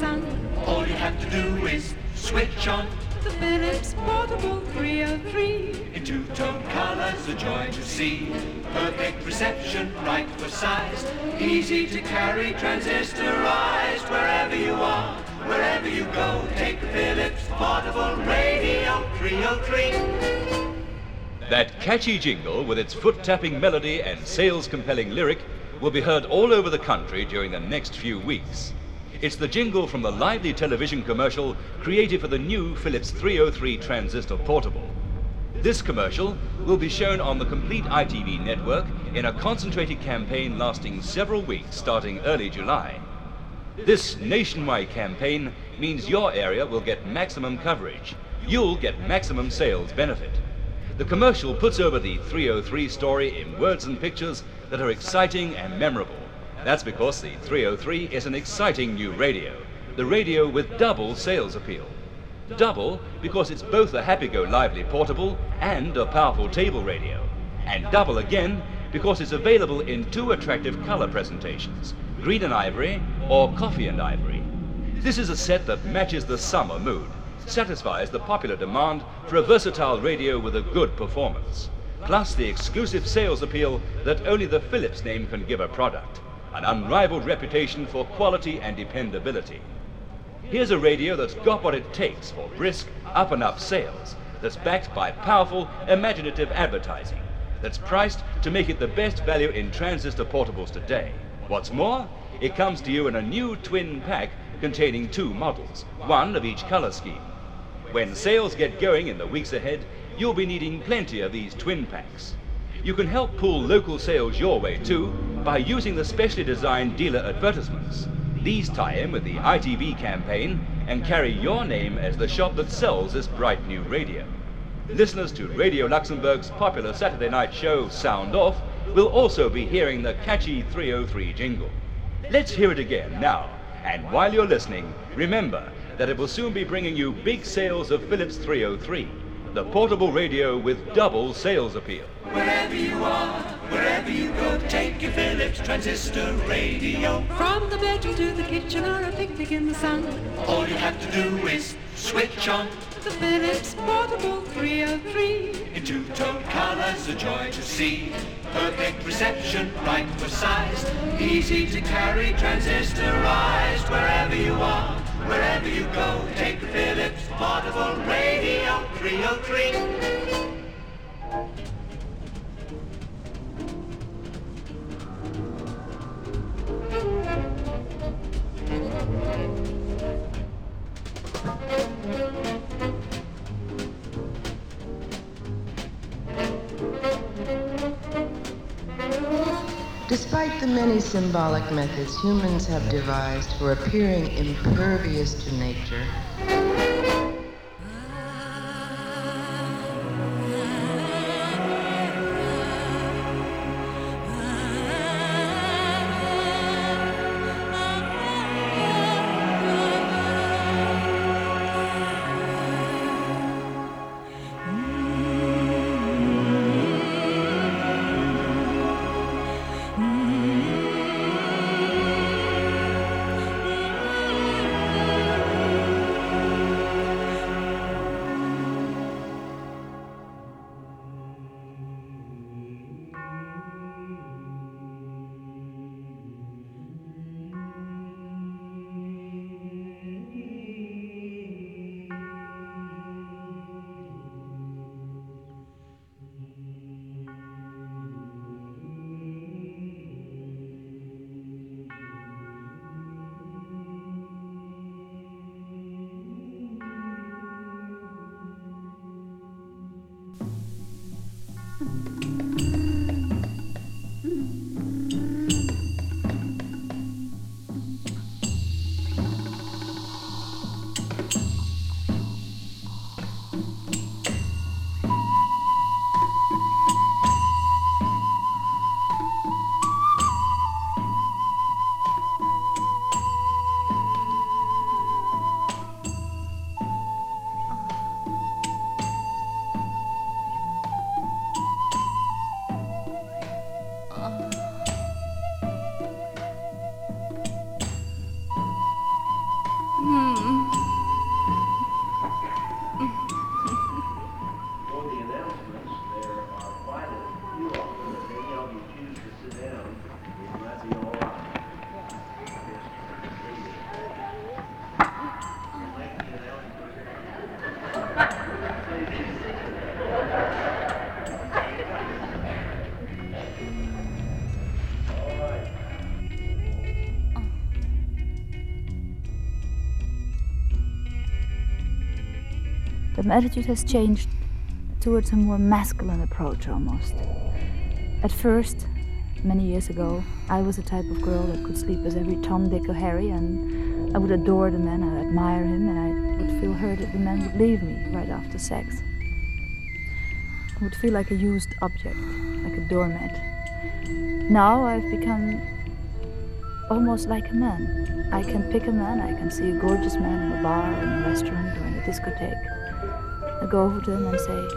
sun. All you have to do is switch on the Philips Portable 303. In two-tone colors, a joy to see. Perfect reception, right for size. Easy to carry, transistorized. Wherever you are, wherever you go, take the Philips Portable Radio 303. That catchy jingle with its foot-tapping melody and sales-compelling lyric will be heard all over the country during the next few weeks. It's the jingle from the lively television commercial created for the new Philips 303 Transistor Portable. This commercial will be shown on the complete ITV network in a concentrated campaign lasting several weeks starting early July. This nationwide campaign means your area will get maximum coverage. You'll get maximum sales benefit. The commercial puts over the 303 story in words and pictures that are exciting and memorable. That's because the 303 is an exciting new radio, the radio with double sales appeal. Double because it's both a happy-go-lively portable and a powerful table radio. And double again because it's available in two attractive color presentations, green and ivory or coffee and ivory. This is a set that matches the summer mood, satisfies the popular demand for a versatile radio with a good performance, plus the exclusive sales appeal that only the Philips name can give a product an unrivaled reputation for quality and dependability. Here's a radio that's got what it takes for brisk, up and up sales, that's backed by powerful, imaginative advertising, that's priced to make it the best value in transistor portables today. What's more, it comes to you in a new twin pack containing two models, one of each color scheme. When sales get going in the weeks ahead, you'll be needing plenty of these twin packs. You can help pull local sales your way too by using the specially designed dealer advertisements. These tie in with the ITV campaign and carry your name as the shop that sells this bright new radio. Listeners to Radio Luxembourg's popular Saturday night show Sound Off will also be hearing the catchy 303 jingle. Let's hear it again now. And while you're listening, remember that it will soon be bringing you big sales of Philips 303 the portable radio with double sales appeal. Wherever you are, wherever you go, take your Philips transistor radio. From the bedroom to the kitchen or a picnic in the sun. All you have to do is switch on the Philips Portable 303. In two-tone colors, a joy to see. Perfect reception, right for size. Easy to carry, transistorized. Wherever you are, wherever you go, take the Philips Portable Radio 303. Despite the many symbolic methods humans have devised for appearing impervious to nature, my attitude has changed towards a more masculine approach almost. At first, many years ago, I was the type of girl that could sleep with every Tom, Dick, or Harry, and I would adore the man, I admire him, and I would feel hurt if the man would leave me right after sex. I would feel like a used object, like a doormat. Now I've become almost like a man. I can pick a man, I can see a gorgeous man in a bar, in a restaurant, or in a discotheque. I go over to him and say,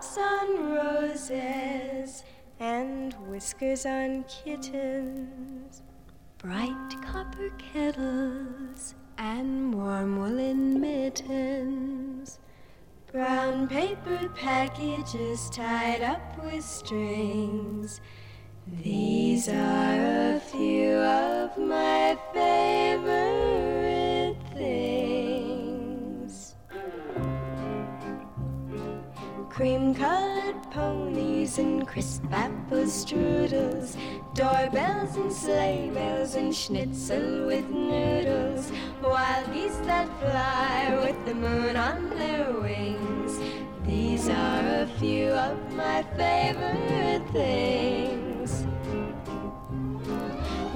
Raindrops on roses and whiskers on kittens, bright copper kettles and warm woolen mittens, brown paper packages tied up with strings. These are a few of my favorite Colored ponies and crisp apple strudels, doorbells and sleigh bells and schnitzel with noodles, wild geese that fly with the moon on their wings. These are a few of my favorite things.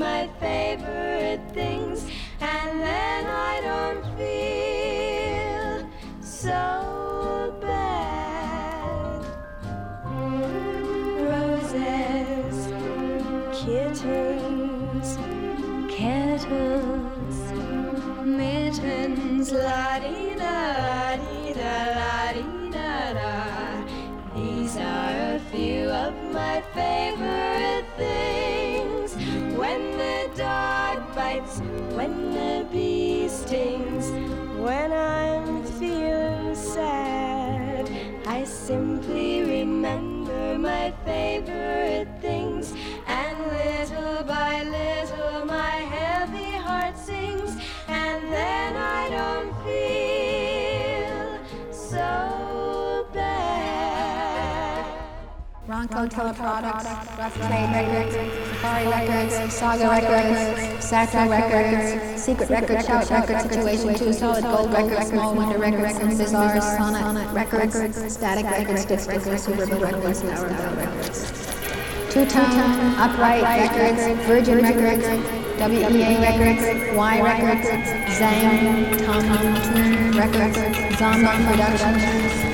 my favorite things, and then I don't feel so bad. Roses, kittens, kettles, mittens, la di da, di da, la di da da. These are a few of my favorite things. When I'm feeling sad, I simply remember my favorite Ronco Teleproducts, Rough Trade Records, Safari Records, Saga Records, Sacro Records, Secret Records, Shout Records, Situation 2, Solid Gold Records, Small Wonder Records, Synthesizers, Sonnet Records, Static Records, Disc Records, Superbit Records, Records. Two Tone, Upright Records, Virgin Records, WEA Records, Y Records, Zang, Tom Records, Zombie Productions.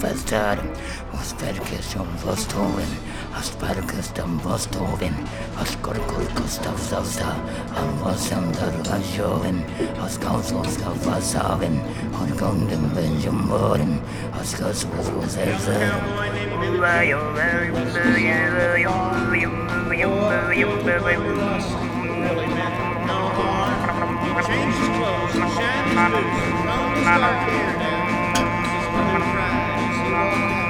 Fast time. Hast Verkirchum Vosthoven, hast Parkastam Vosthoven, hast Korkolkustam Zavsa, am Vasam Darvajoven, hast Kausolstav Vasaven, und Benjum Boren, hast Kasulsum Zerzer. Change his clothes, shed his boots, rose back hair down, his bone cries, he walked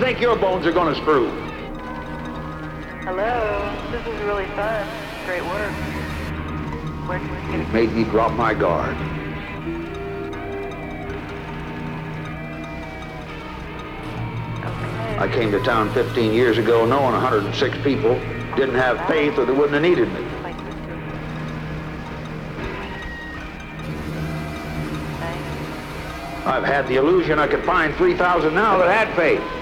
you think your bones are going to screw? Hello. This is really fun. Great work. Where can It made me drop my guard. I came to town 15 years ago knowing 106 people didn't have faith or they wouldn't have needed me. I've had the illusion I could find 3,000 now that had faith.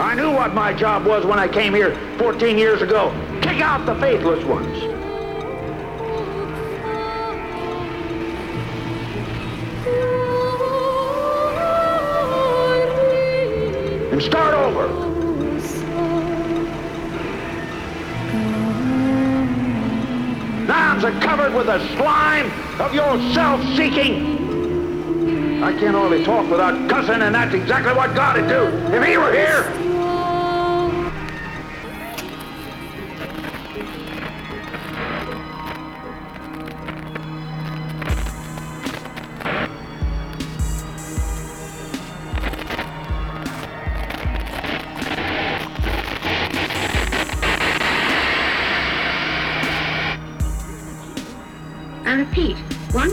I knew what my job was when I came here 14 years ago. Kick out the faithless ones. And start over. Nouns are covered with the slime of your self-seeking. I can't hardly talk without cussing, and that's exactly what God would do if he were here.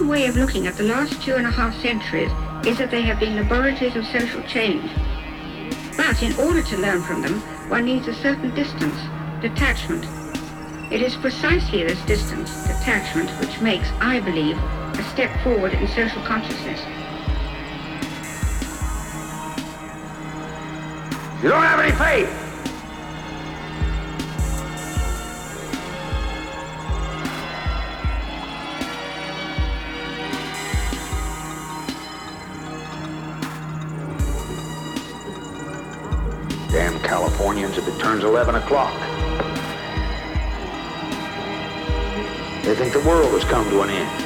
Way of looking at the last two and a half centuries is that they have been laboratories of social change. But in order to learn from them, one needs a certain distance, detachment. It is precisely this distance, detachment, which makes, I believe, a step forward in social consciousness. You don't have any faith. Turns 11 o'clock. They think the world has come to an end.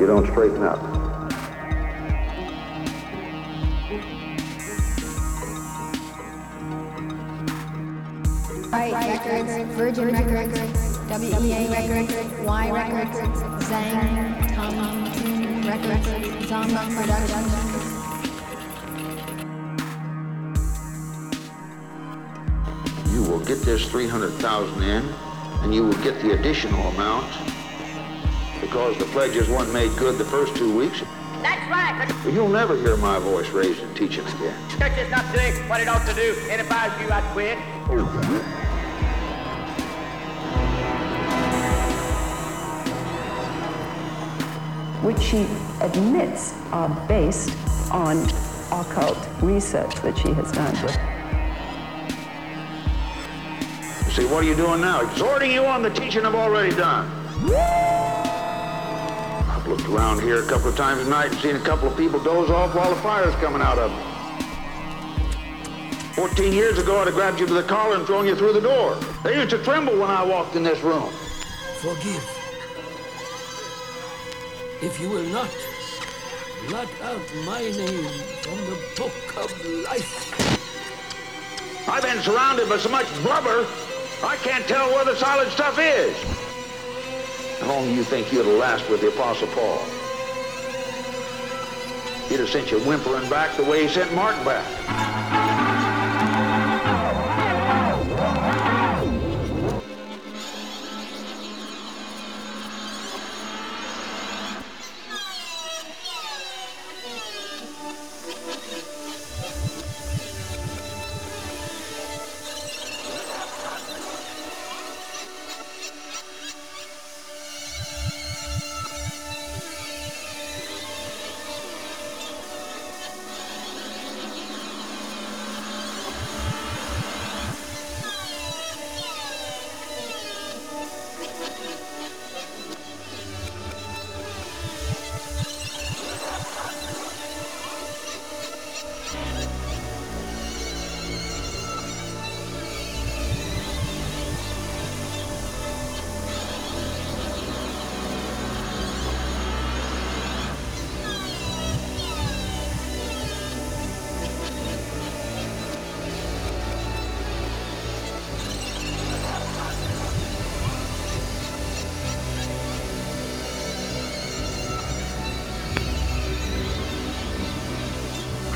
You don't straighten up. 300,000 in, and you will get the additional amount because the pledges weren't made good the first two weeks. That's right, but But you'll never hear my voice raised in teaching again. church is not doing what it ought to do. And if I was you, I'd quit. which she admits are based on occult research that she has done. See, what are you doing now? Exhorting you on the teaching I've already done. I've looked around here a couple of times tonight and seen a couple of people doze off while the fire's coming out of them. Fourteen years ago, I'd have grabbed you by the collar and thrown you through the door. They used to tremble when I walked in this room. Forgive. If you will not, blot out my name from the book of life. I've been surrounded by so much blubber, I can't tell where the solid stuff is. How long do you think you'd have lasted with the Apostle Paul? He'd have sent you whimpering back the way he sent Mark back.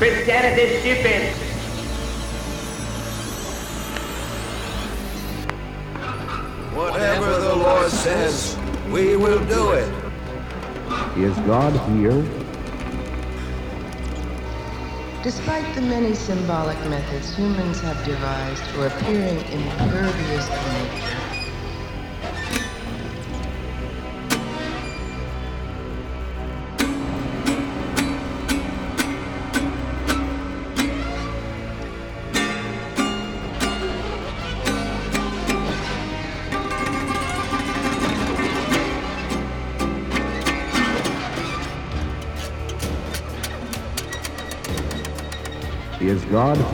Christianity's stupid. Whatever the Lord says, we will do it. Is God here? Despite the many symbolic methods humans have devised for appearing impervious to nature,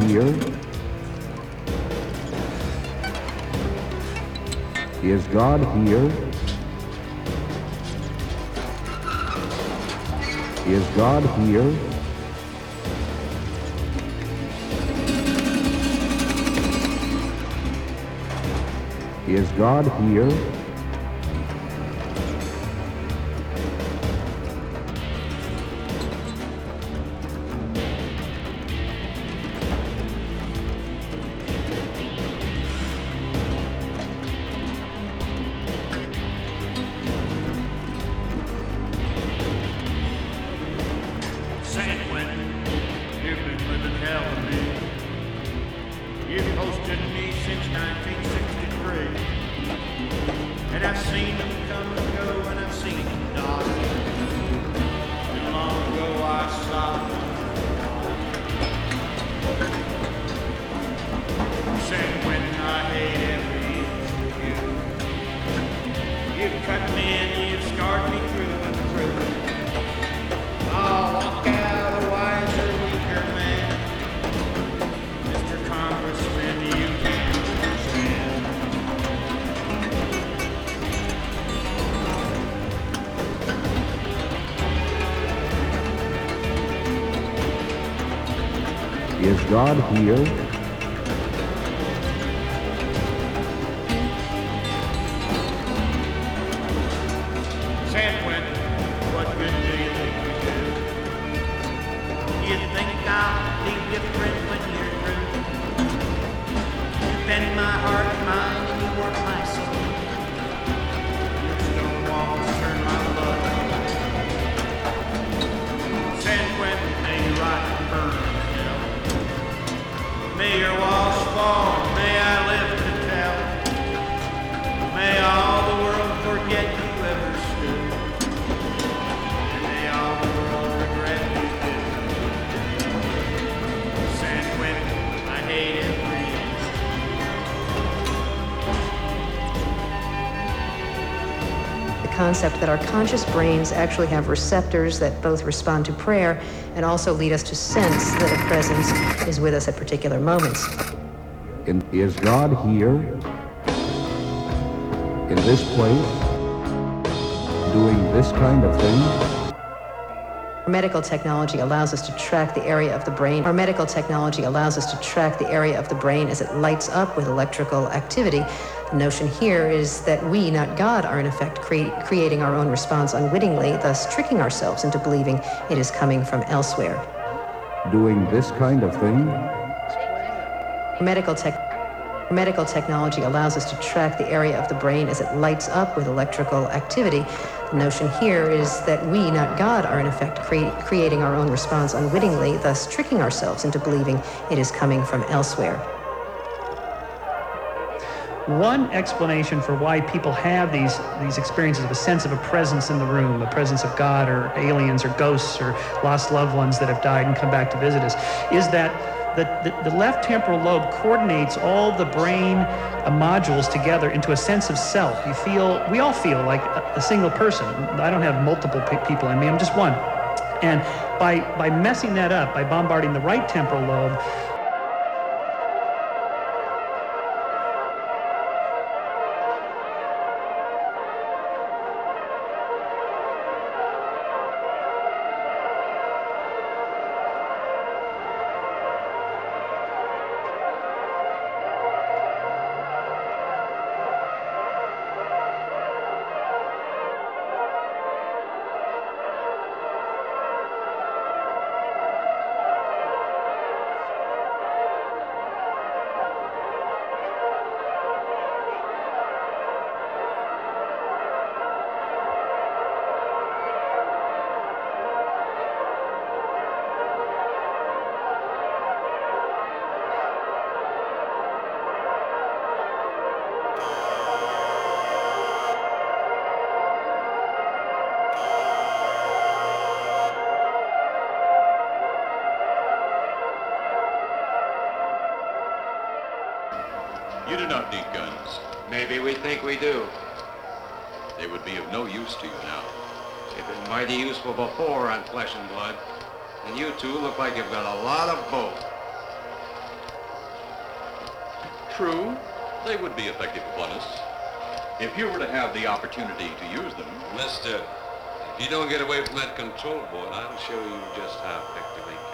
here? Is God here? Is God here? Is God here? God here? Concept that our conscious brains actually have receptors that both respond to prayer and also lead us to sense that a presence is with us at particular moments. In, is God here? In this place? Doing this kind of thing? Medical technology allows us to track the area of the brain. Our medical technology allows us to track the area of the brain as it lights up with electrical activity. The notion here is that we, not God, are in effect cre- creating our own response unwittingly, thus tricking ourselves into believing it is coming from elsewhere. Doing this kind of thing? Medical tech. Medical technology allows us to track the area of the brain as it lights up with electrical activity. The notion here is that we, not God, are in effect cre- creating our own response unwittingly, thus tricking ourselves into believing it is coming from elsewhere. One explanation for why people have these these experiences of a sense of a presence in the room, a presence of God or aliens or ghosts or lost loved ones that have died and come back to visit us, is that the, the, the left temporal lobe coordinates all the brain uh, modules together into a sense of self. You feel, we all feel like a, a single person. I don't have multiple pe- people in me, I'm just one. And by, by messing that up, by bombarding the right temporal lobe, before on flesh and blood. And you two look like you've got a lot of both. True, they would be effective upon us. If you were to have the opportunity to use them. Mister, if you don't get away from that control board, I'll show you just how effective they can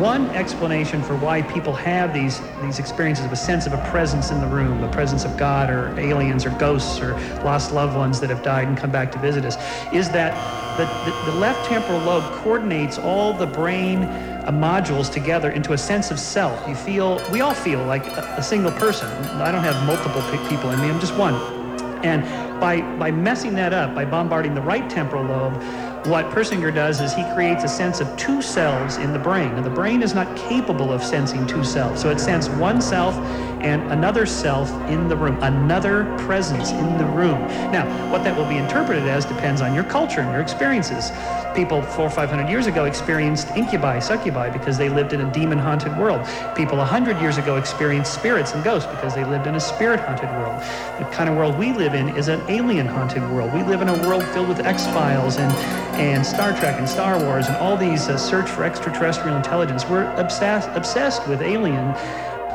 one explanation for why people have these these experiences of a sense of a presence in the room, a presence of God or aliens or ghosts or lost loved ones that have died and come back to visit us, is that the, the, the left temporal lobe coordinates all the brain uh, modules together into a sense of self. You feel, we all feel like a, a single person. I don't have multiple pe- people in me, I'm just one. And by, by messing that up, by bombarding the right temporal lobe, what Persinger does is he creates a sense of two selves in the brain. And the brain is not capable of sensing two selves. So it sends one self and another self in the room, another presence in the room. Now, what that will be interpreted as depends on your culture and your experiences. People four or five hundred years ago experienced incubi, succubi, because they lived in a demon haunted world. People a hundred years ago experienced spirits and ghosts because they lived in a spirit haunted world. The kind of world we live in is an alien haunted world. We live in a world filled with X Files and, and Star Trek and Star Wars and all these uh, search for extraterrestrial intelligence. We're obsessed, obsessed with alien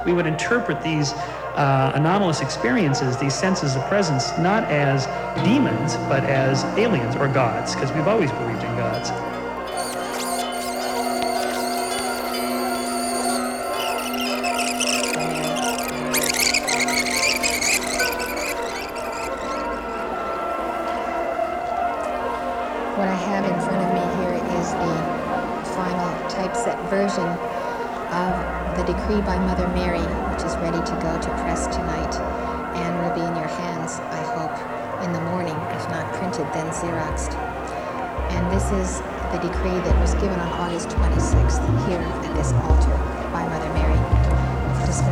we would interpret these uh, anomalous experiences, these senses of presence, not as demons, but as aliens or gods, because we've always believed in gods.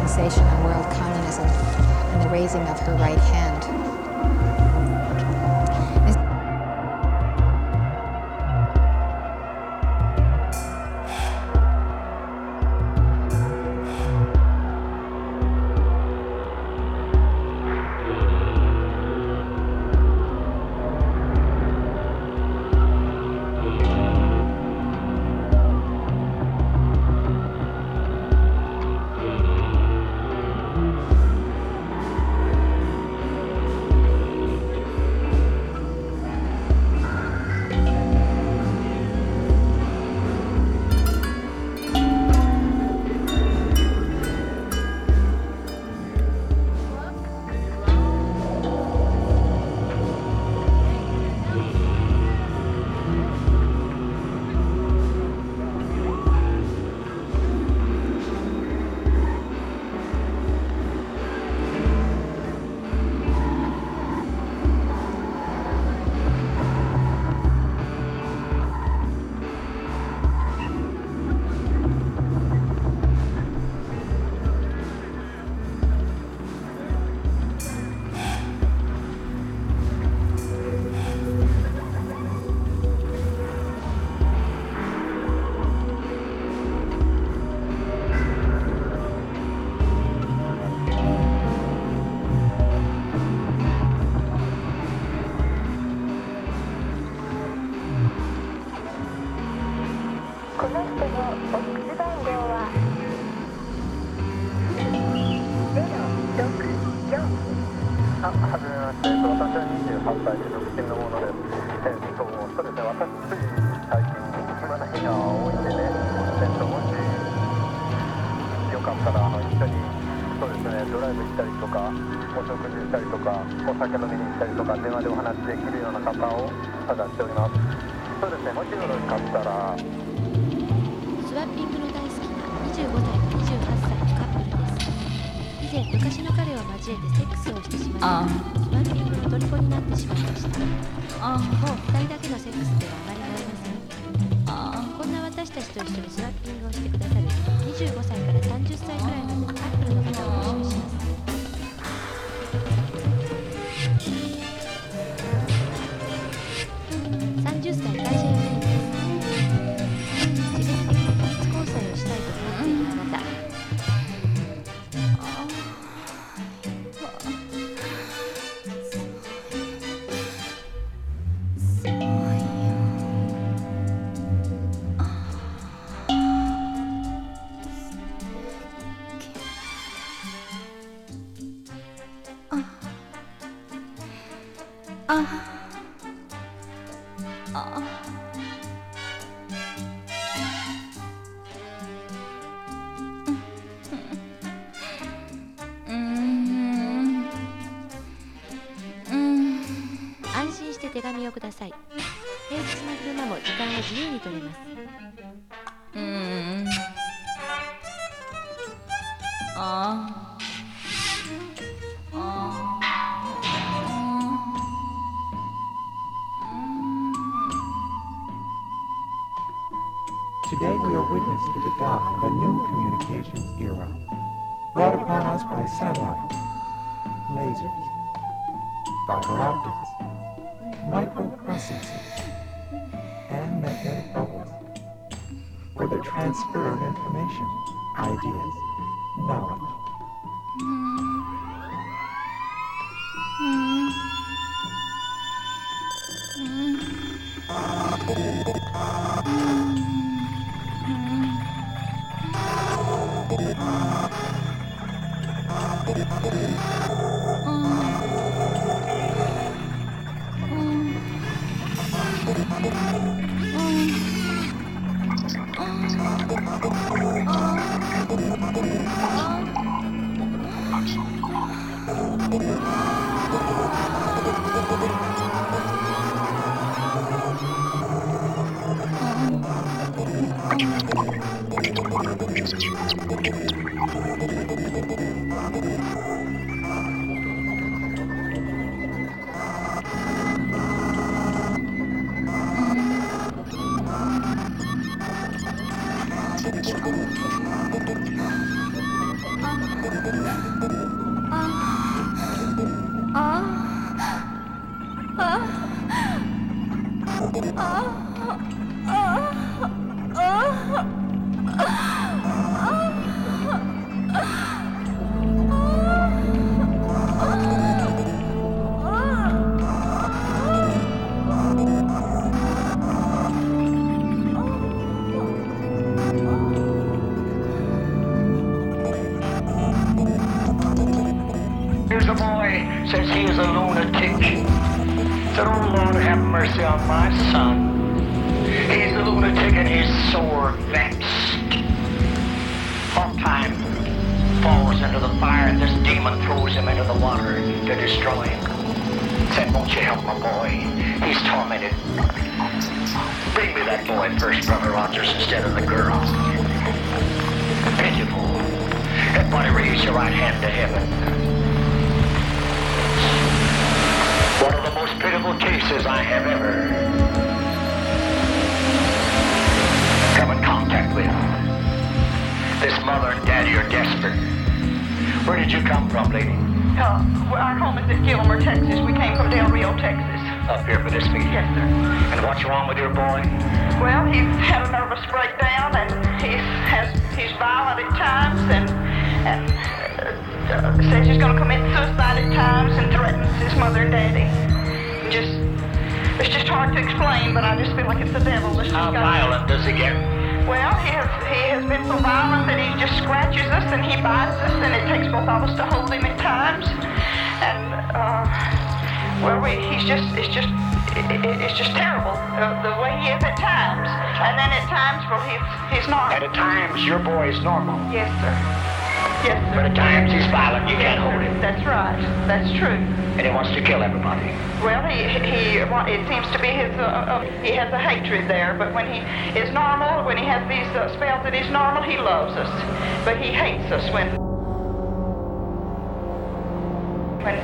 Dispensation on world communism and the raising of her right hand. イブ行ったりとか、お食事したりとか、お酒飲みに行ったりとか、電話でお話できるような方を探しております。そうですね、もしよろしかったら、スワッピングの大好きな25歳と28歳のカップルです。以前昔の彼を交えてセックスをしてしまいあスワッピングの虜になってしまいました。もう2人だけのセックスではあま by satellite, lasers, fiber optics, microprocessors, and magnetic bubbles. For the transfer of information, ideas, knowledge. Oh Lord, have mercy on my son. He's a lunatic and he's sore vexed. Oft time falls into the fire and this demon throws him into the water to destroy him. Said, won't you help my boy? He's tormented. Bring me that boy first, Brother Rogers, instead of the girl. Pitiful. Everybody raise your right hand to heaven. One of the most pitiful cases I have ever come in contact with. This mother and daddy are desperate. Where did you come from, lady? Uh, our home is at Gilmer, Texas. We came from Del Rio, Texas. Up here for this meeting? Yes, sir. And what's wrong with your boy? Well, he's had a nervous breakdown, and he has he's violent at times, and and uh, says he's going to commit suicide at times, and threatens his mother and daddy. Just it's just hard to explain, but I just feel like it's the devil. Just How violent does he get? Well, he has he has been so violent that he just scratches us and he bites us, and it takes both of us to hold him at times. And uh, well, we, he's just, it's just, it, it, it's just terrible uh, the way he is at times. And then at times, well, he's, he's not. At times, your boy is normal. Yes, sir. Yes, sir. But at times, he's violent. You Yes, can't hold him. That's right. That's true. And he wants to kill everybody. Well, he, he, it seems to be his, uh, uh, he has a hatred there, but when he is normal, when he has these uh, spells that he's normal, he loves us. But he hates us when, when,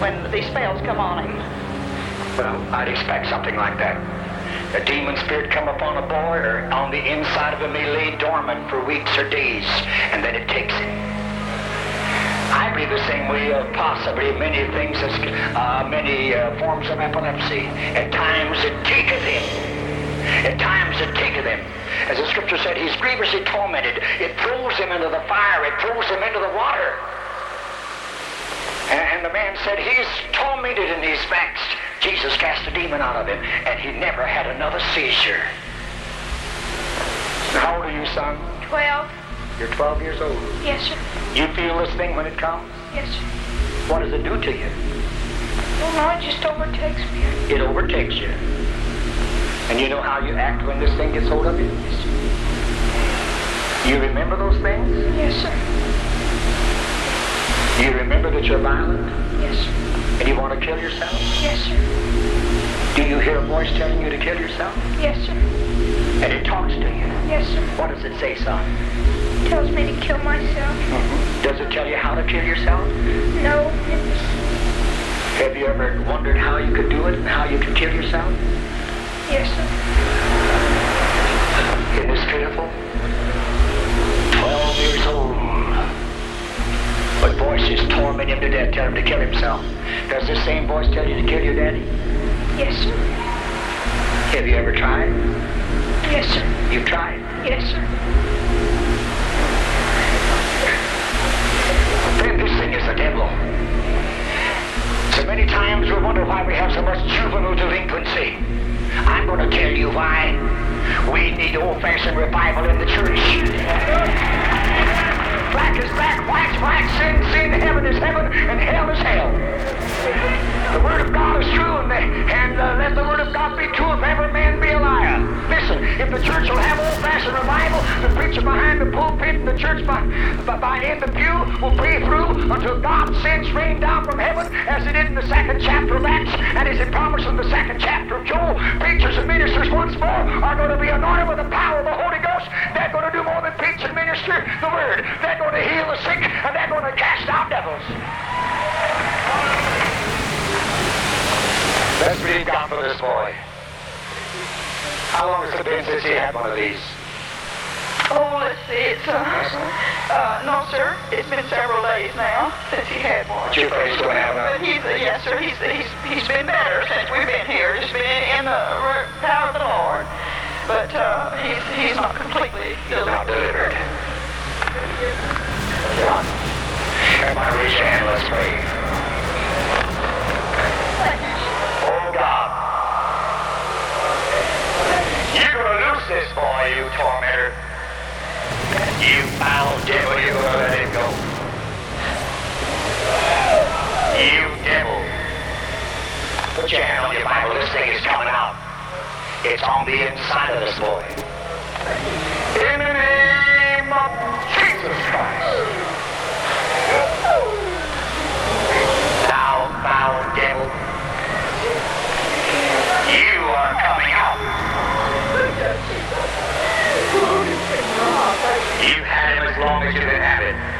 when these spells come on him. Well, I'd expect something like that. A demon spirit come upon a boy or on the inside of him he lay dormant for weeks or days, and then it takes him. I believe the same way of possibly many things, as, uh, many uh, forms of epilepsy. At times it taketh him. At times it taketh him. As the scripture said, he's grievously tormented. It throws him into the fire. It throws him into the water. And, and the man said, he's tormented and he's vexed. Jesus cast a demon out of him, and he never had another seizure. How old are you, son? Twelve. You're 12 years old. Yes, sir. You feel this thing when it comes? Yes, sir. What does it do to you? Well, no, it just overtakes me. It overtakes you. And you know how you act when this thing gets hold of you? Yes, sir. You remember those things? Yes, sir. You remember that you're violent? Yes, sir. And you want to kill yourself? Yes, sir. Do you hear a voice telling you to kill yourself? Yes, sir. And it talks to you. Yes, sir. What does it say, son? Tells me to kill myself. Mm-hmm. Does it tell you how to kill yourself? No. Have you ever wondered how you could do it and how you could kill yourself? Yes, sir. Isn't this pitiful? Twelve years old. But voices torment him to death, tell him to kill himself. Does this same voice tell you to kill your daddy? Yes, sir. Have you ever tried? Yes, sir. You've tried. Yes, sir. Is the devil. So many times we wonder why we have so much juvenile delinquency. I'm going to tell you why. We need old-fashioned revival in the church. Black is black, white's white, sin, sin, heaven is heaven, and hell is hell. The word of God is true, and, the, and uh, let the word of God be true if every man be a liar. Listen, if the church will have old-fashioned revival, the preacher behind the pulpit the church by, by, by in the pew will pray through until God sends rain down from heaven, as he did in the second chapter of Acts, and as he promised in the second chapter of Joel. Preachers and ministers once more are going to be anointed with the power of the Holy Ghost. They're going to do more than preach and minister the word. They're going to heal the sick, and they're going to cast out devils. Let's believe God for this boy. How long has it been since he had one of these? Oh, let's see. It's, uh, uh, no, sir. It's been several days now since he had one. But you're going to have But he's, uh, yes, sir. He's, he's, he's been better since we've been here. He's been in the power of the Lord. But, uh, he's, he's not completely Not delivered. delivered. Everybody raise your hand, let's pray. Oh God. You're gonna loose this boy. You foul devil, you're gonna let him go. You devil. Put your hand on your Bible, this thing is coming out. It's on the inside of this boy. In the name of as long as you can have it.